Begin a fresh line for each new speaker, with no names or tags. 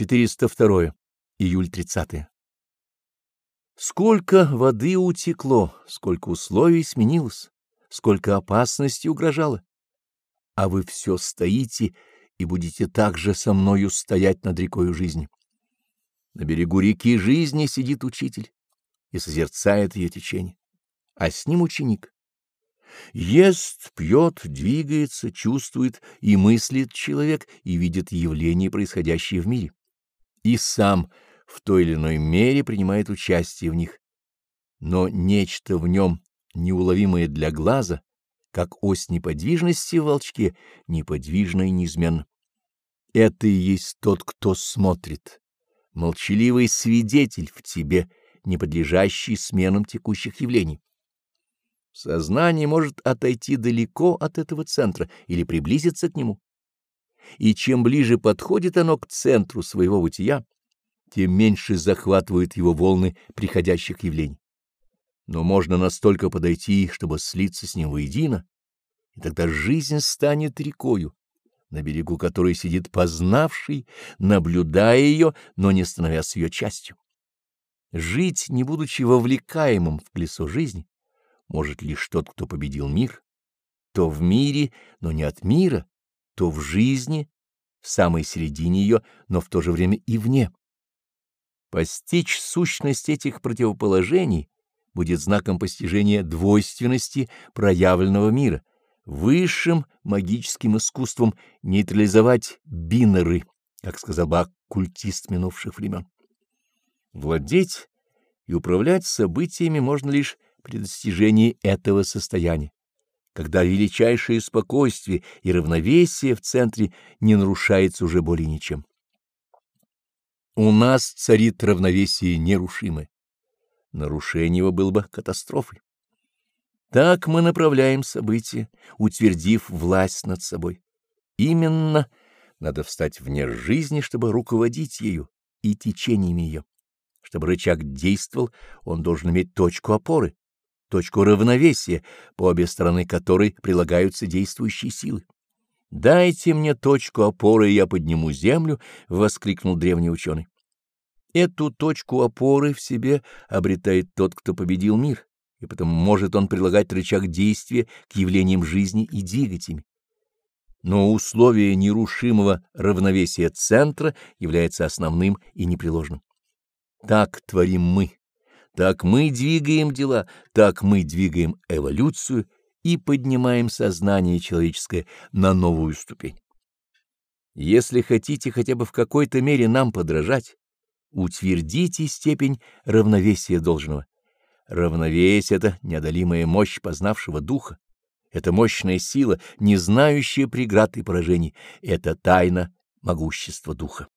402. Июль 30. Сколько воды утекло, сколько условий сменилось, сколько опасностей угрожало. А вы все стоите и будете так же со мною стоять над рекою жизни. На берегу реки жизни сидит учитель и созерцает ее течение, а с ним ученик. Ест, пьет, двигается, чувствует и мыслит человек и видит явления, происходящие в мире и сам в той или иной мере принимает участие в них. Но нечто в нем неуловимое для глаза, как ось неподвижности в волчке, неподвижно и неизменно. Это и есть тот, кто смотрит, молчаливый свидетель в тебе, не подлежащий сменам текущих явлений. Сознание может отойти далеко от этого центра или приблизиться к нему и чем ближе подходит оно к центру своего бытия, тем меньше захватывают его волны приходящих явлений. Но можно настолько подойти, чтобы слиться с ним воедино, и тогда жизнь станет рекою, на берегу которой сидит познавший, наблюдая ее, но не становясь ее частью. Жить, не будучи вовлекаемым в колесо жизни, может лишь тот, кто победил мир, то в мире, но не от мира, то в жизни, в самой середине ее, но в то же время и вне. Постичь сущность этих противоположений будет знаком постижения двойственности проявленного мира, высшим магическим искусством нейтрализовать бинеры, как сказал бы оккультист минувших времен. Владеть и управлять событиями можно лишь при достижении этого состояния когда величайшее спокойствие и равновесие в центре не нарушается уже более ничем. У нас царит равновесие нерушимое. Нарушение его было бы катастрофой. Так мы направляем события, утвердив власть над собой. Именно надо встать вне жизни, чтобы руководить ею и течениями ее. Чтобы рычаг действовал, он должен иметь точку опоры, точку равновесия, по обе стороны которой прилагаются действующие силы. «Дайте мне точку опоры, и я подниму землю», — воскликнул древний ученый. Эту точку опоры в себе обретает тот, кто победил мир, и потому может он прилагать рычаг действия к явлениям жизни и двигать ими. Но условие нерушимого равновесия центра является основным и непреложным. Так творим мы так мы двигаем дела, так мы двигаем эволюцию и поднимаем сознание человеческое на новую ступень. Если хотите хотя бы в какой-то мере нам подражать, утвердите степень равновесия должного. Равновесие — это неодолимая мощь познавшего духа, это мощная сила, не знающая преград и поражений, это тайна могущества духа.